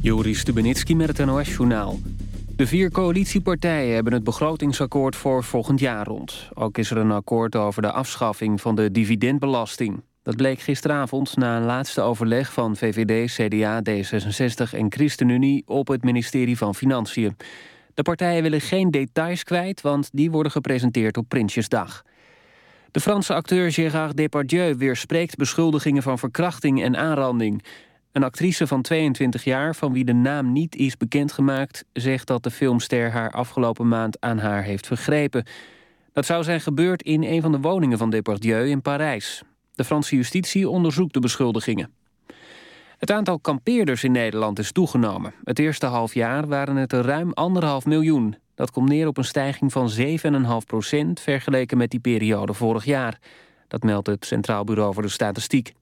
Joris Stubenitski met het NOS-journaal. De vier coalitiepartijen hebben het begrotingsakkoord voor volgend jaar rond. Ook is er een akkoord over de afschaffing van de dividendbelasting. Dat bleek gisteravond na een laatste overleg van VVD, CDA, D66 en ChristenUnie op het ministerie van Financiën. De partijen willen geen details kwijt, want die worden gepresenteerd op Prinsjesdag. De Franse acteur Gérard Depardieu weerspreekt beschuldigingen van verkrachting en aanranding. Een actrice van 22 jaar, van wie de naam niet is bekendgemaakt... zegt dat de filmster haar afgelopen maand aan haar heeft vergrepen. Dat zou zijn gebeurd in een van de woningen van Depardieu in Parijs. De Franse justitie onderzoekt de beschuldigingen. Het aantal kampeerders in Nederland is toegenomen. Het eerste half jaar waren het er ruim anderhalf miljoen. Dat komt neer op een stijging van 7,5 procent... vergeleken met die periode vorig jaar. Dat meldt het Centraal Bureau voor de Statistiek.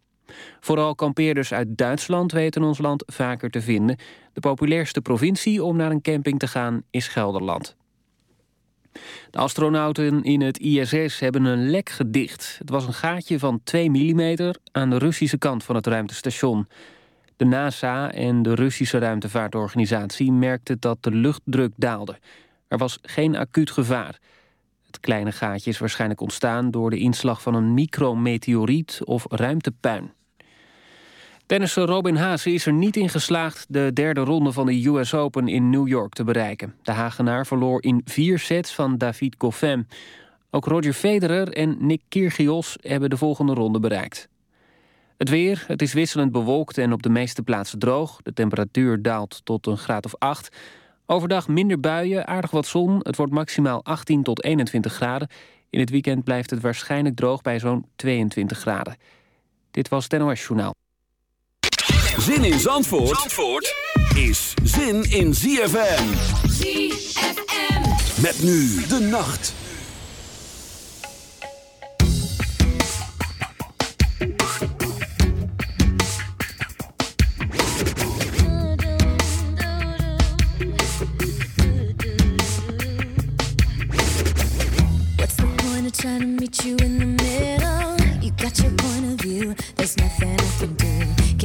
Vooral kampeerders uit Duitsland weten ons land vaker te vinden. De populairste provincie om naar een camping te gaan is Gelderland. De astronauten in het ISS hebben een lek gedicht. Het was een gaatje van 2 mm aan de Russische kant van het ruimtestation. De NASA en de Russische ruimtevaartorganisatie merkten dat de luchtdruk daalde. Er was geen acuut gevaar. Het kleine gaatje is waarschijnlijk ontstaan door de inslag van een micrometeoriet of ruimtepuin. Tennisser Robin Haase is er niet in geslaagd de derde ronde van de US Open in New York te bereiken. De Hagenaar verloor in vier sets van David Goffin. Ook Roger Federer en Nick Kyrgios hebben de volgende ronde bereikt. Het weer, het is wisselend bewolkt en op de meeste plaatsen droog. De temperatuur daalt tot een graad of 8. Overdag minder buien, aardig wat zon. Het wordt maximaal 18 tot 21 graden. In het weekend blijft het waarschijnlijk droog bij zo'n 22 graden. Dit was het NOS Journaal. Zin in Zandvoort, Zandvoort is zin in ZFM. ZFM. Met nu de nacht. What's the point of trying to meet you in the middle? You got your point of view, there's nothing I can do.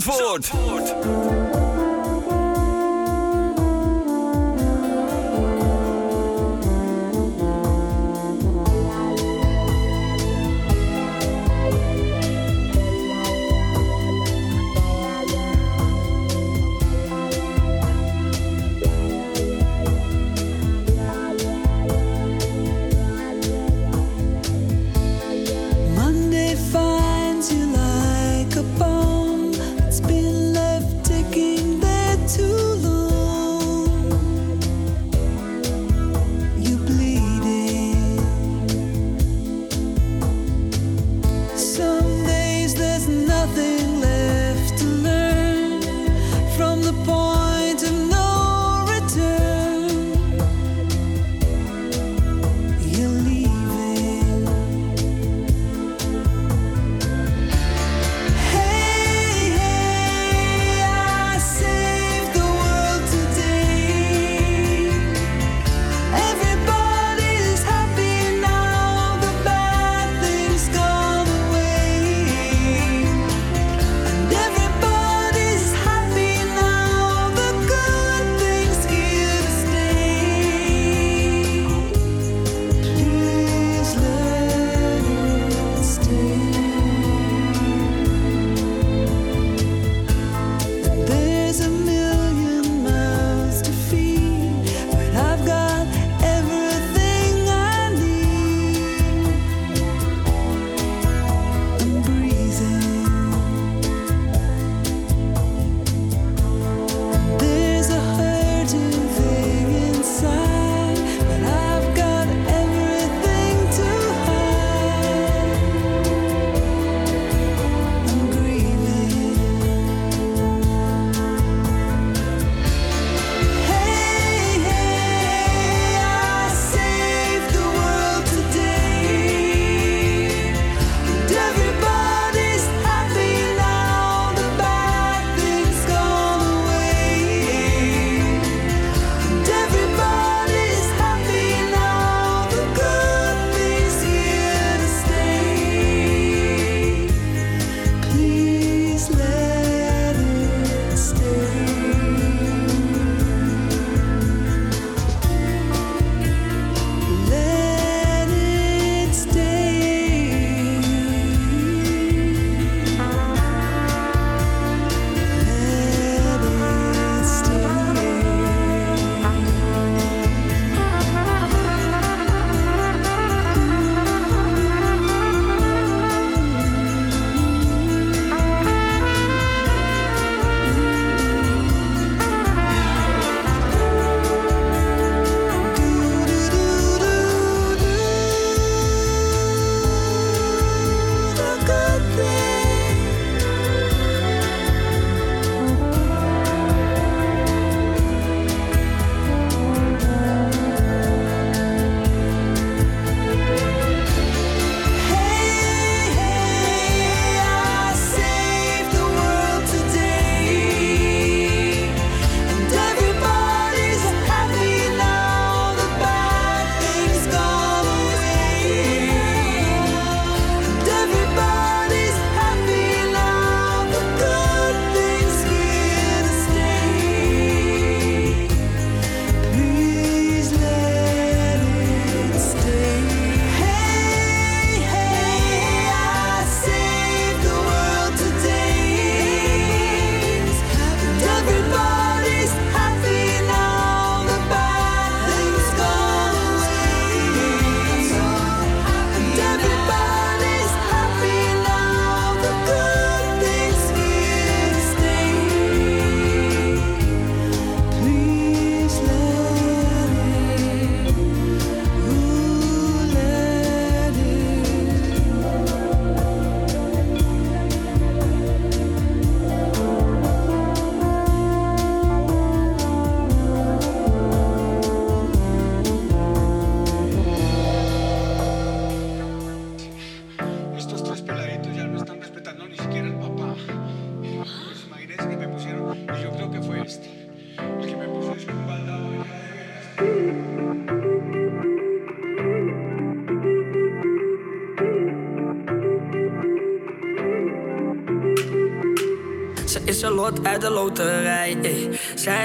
Zandvoort.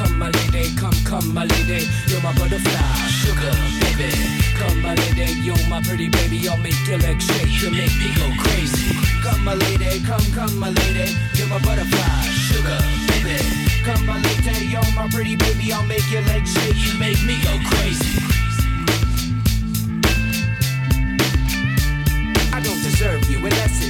Come, my lady, come, come, my lady. You're my butterfly, sugar, baby. Come, my lady, you're my pretty baby. I'll make your legs shake, you make me go crazy. Come, my lady, come, come, my lady. You're my butterfly, sugar, baby. Come, my lady, you're my pretty baby. I'll make your legs shake, you make me go crazy. I don't deserve you unless it's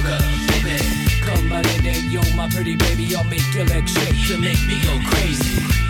sugar, baby. Come my lady, you're my pretty baby. I'll make your legs shake. to make me go crazy.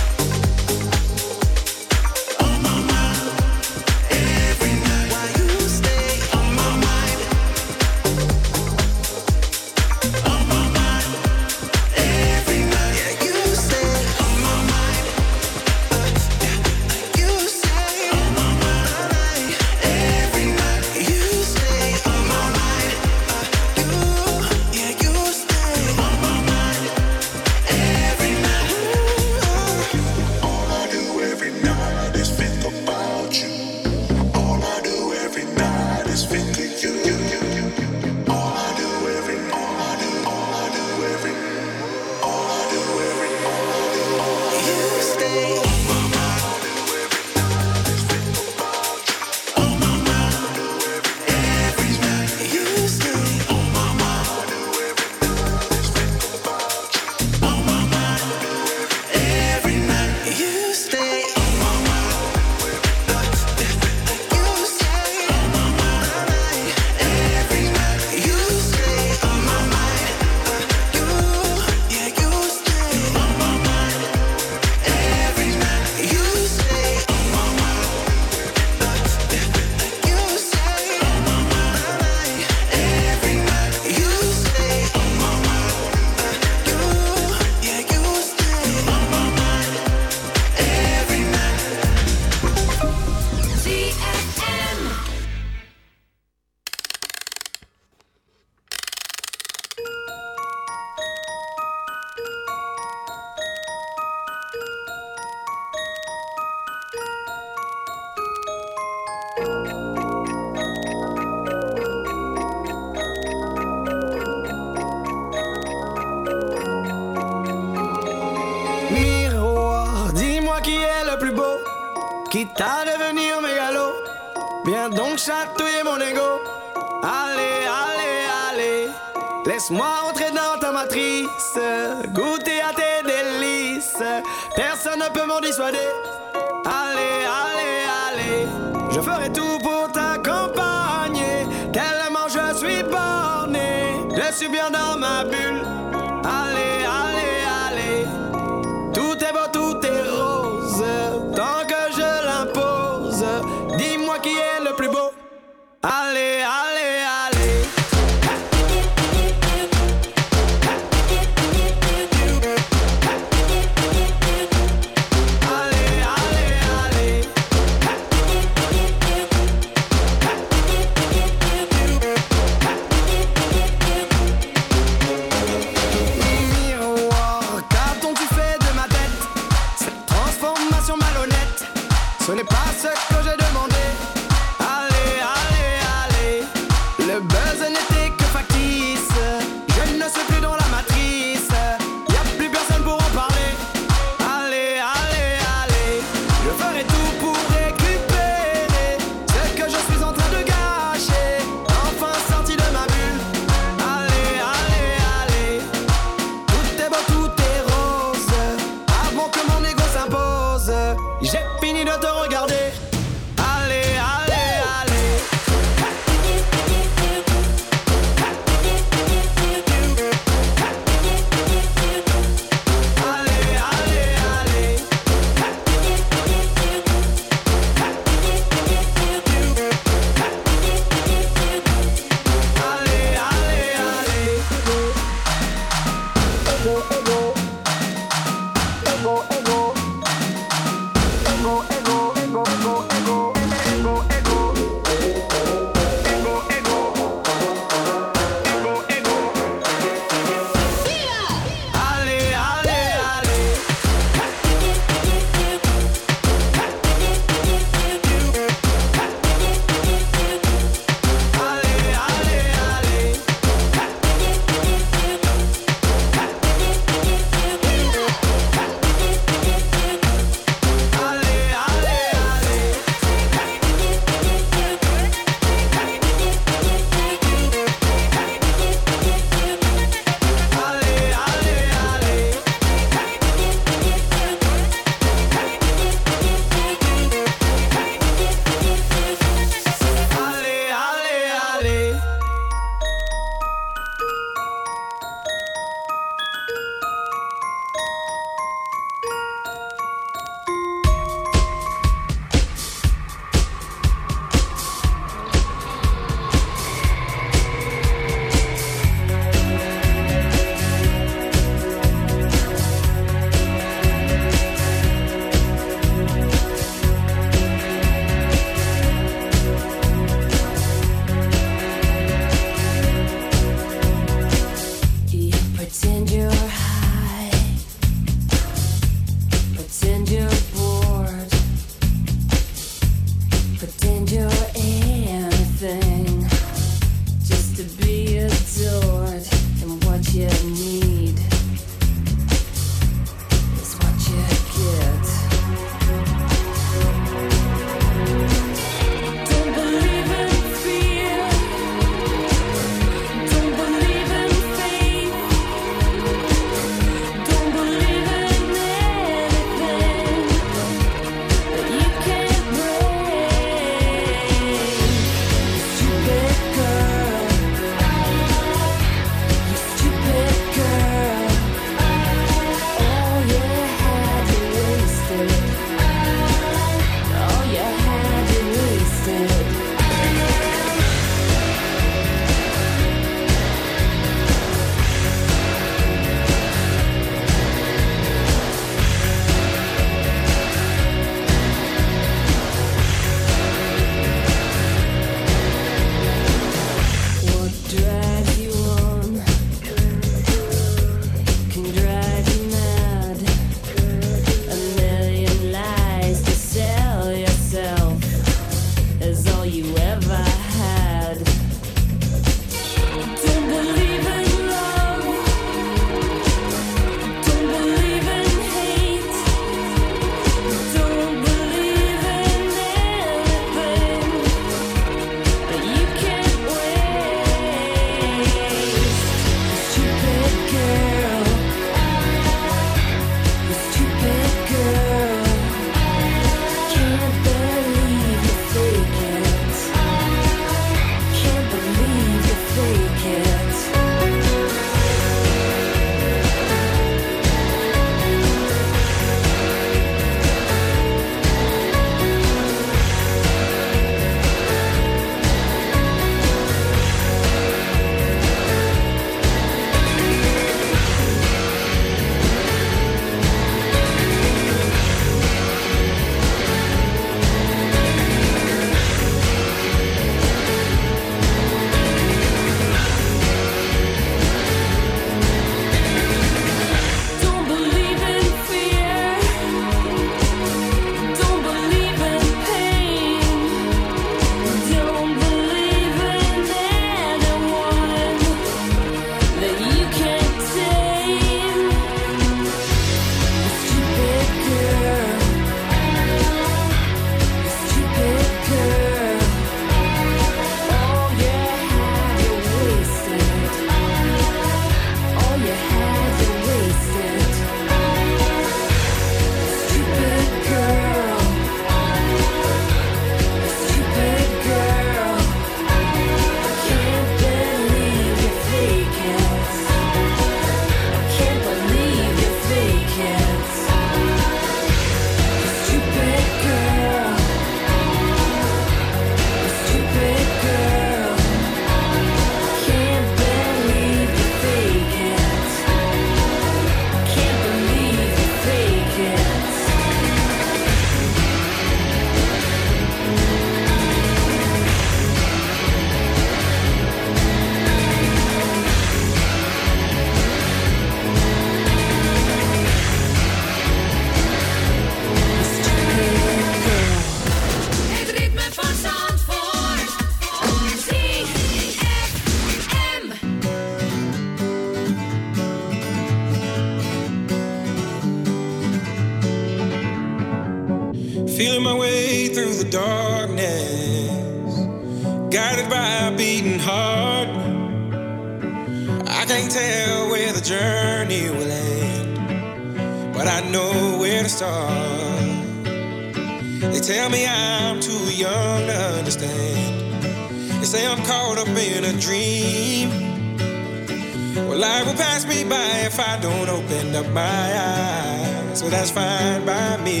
By me.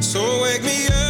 So wake me up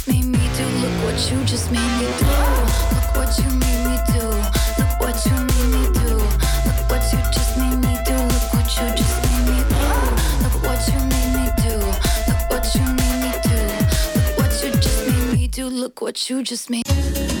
what you just made.